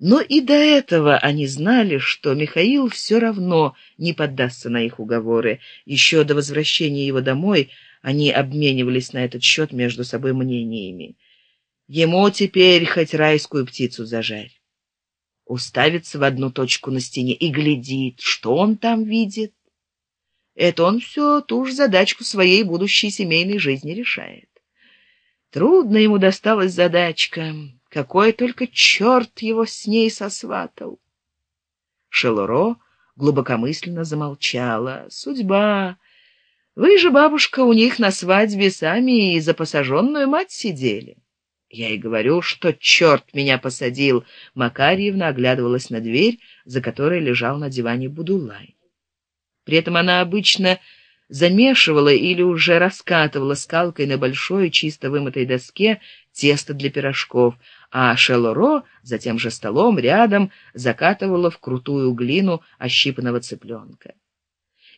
Но и до этого они знали, что Михаил все равно не поддастся на их уговоры. Еще до возвращения его домой они обменивались на этот счет между собой мнениями. Ему теперь хоть райскую птицу зажарь. Уставится в одну точку на стене и глядит, что он там видит. Это он все ту же задачку своей будущей семейной жизни решает. Трудно ему досталась задачка какой только черт его с ней сосватал. Шелуро глубокомысленно замолчала. Судьба. Вы же, бабушка, у них на свадьбе сами и за посаженную мать сидели. Я и говорю, что черт меня посадил. Макарьевна оглядывалась на дверь, за которой лежал на диване Будулай. При этом она обычно замешивала или уже раскатывала скалкой на большой чисто вымытой доске тесто для пирожков, а Шелоро за тем же столом рядом закатывала в крутую глину ощипанного цыпленка.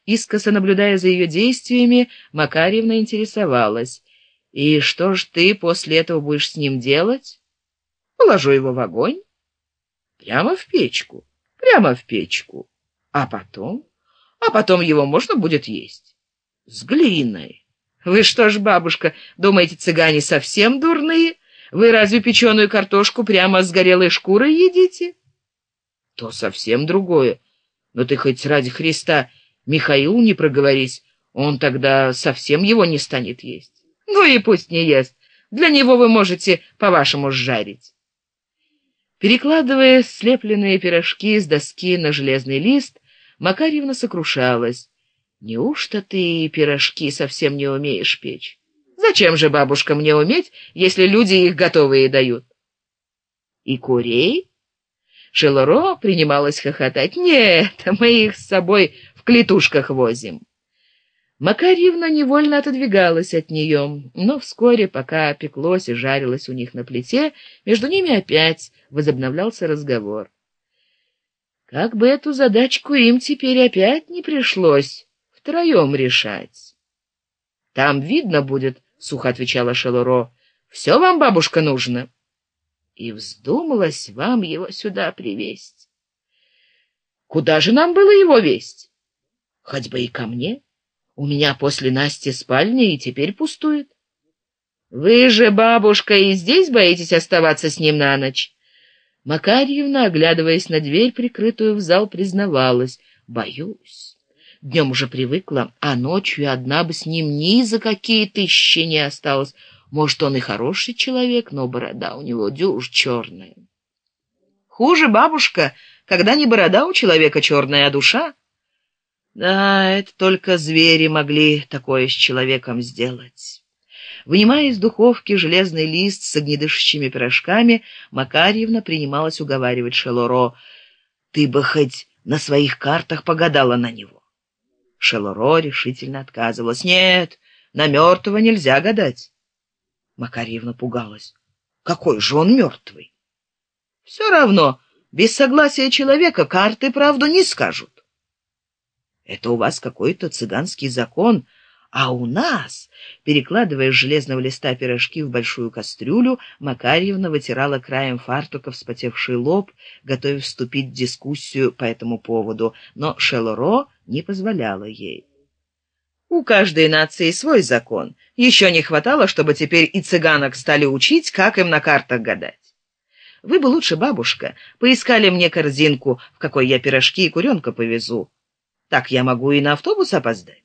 Искоса наблюдая за ее действиями, Макарьевна интересовалась. «И что ж ты после этого будешь с ним делать?» «Положу его в огонь». «Прямо в печку?» «Прямо в печку. А потом?» «А потом его можно будет есть». «С глиной». «Вы что ж, бабушка, думаете, цыгане совсем дурные?» Вы разве печеную картошку прямо с горелой шкурой едите? То совсем другое. Но ты хоть ради Христа Михаил не проговорись, он тогда совсем его не станет есть. Ну и пусть не ест. Для него вы можете по-вашему сжарить. Перекладывая слепленные пирожки с доски на железный лист, Макарьевна сокрушалась. «Неужто ты пирожки совсем не умеешь печь?» Зачем же, бабушка, мне уметь, если люди их готовые дают? И курей? Шелуро принималась хохотать. Нет, мы их с собой в клетушках возим. Макарьевна невольно отодвигалась от нее, но вскоре, пока пеклось и жарилось у них на плите, между ними опять возобновлялся разговор. Как бы эту задачку им теперь опять не пришлось втроем решать. Там видно будет, сухо отвечала шелуро все вам бабушка нужно. И вздумалась вам его сюда привезть куда же нам было его весть хоть бы и ко мне. У меня после насти спальня и теперь пустует вы же бабушка и здесь боитесь оставаться с ним на ночь? Макарьевна оглядываясь на дверь прикрытую в зал признавалась боюсь Днем уже привыкла, а ночью одна бы с ним ни за какие тысячи не осталась. Может, он и хороший человек, но борода у него дюж черная. Хуже бабушка, когда не борода у человека черная, а душа. Да, это только звери могли такое с человеком сделать. Вынимая из духовки железный лист с огнедышащими пирожками, Макарьевна принималась уговаривать Шелоро. «Ты бы хоть на своих картах погадала на него». Шелуро решительно отказывалась. «Нет, на мертвого нельзя гадать». Макарьевна пугалась. «Какой же он мертвый?» «Все равно, без согласия человека карты правду не скажут». «Это у вас какой-то цыганский закон», а у нас, перекладывая с железного листа пирожки в большую кастрюлю, Макарьевна вытирала краем фартука вспотевший лоб, готовясь вступить в дискуссию по этому поводу, но Шелоро не позволяла ей. У каждой нации свой закон. Еще не хватало, чтобы теперь и цыганок стали учить, как им на картах гадать. Вы бы лучше, бабушка, поискали мне корзинку, в какой я пирожки и куренка повезу. Так я могу и на автобус опоздать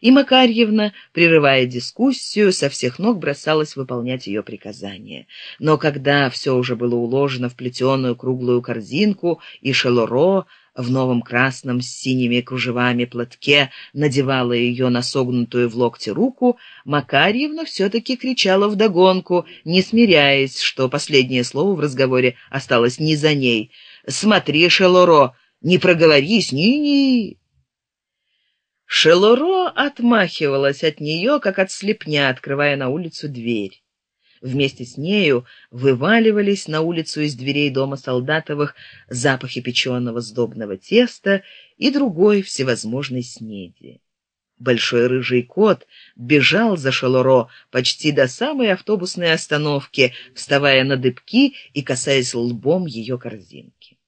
и Макарьевна, прерывая дискуссию, со всех ног бросалась выполнять ее приказания. Но когда все уже было уложено в плетеную круглую корзинку, и Шелуро в новом красном с синими кружевами платке надевала ее на согнутую в локте руку, Макарьевна все-таки кричала вдогонку, не смиряясь, что последнее слово в разговоре осталось не за ней. «Смотри, Шелуро, не проговорись, ни-ни!» Шелуро отмахивалась от нее, как от слепня, открывая на улицу дверь. Вместе с нею вываливались на улицу из дверей дома солдатовых запахи печеного сдобного теста и другой всевозможной снеди. Большой рыжий кот бежал за Шалуро почти до самой автобусной остановки, вставая на дыбки и касаясь лбом ее корзинки.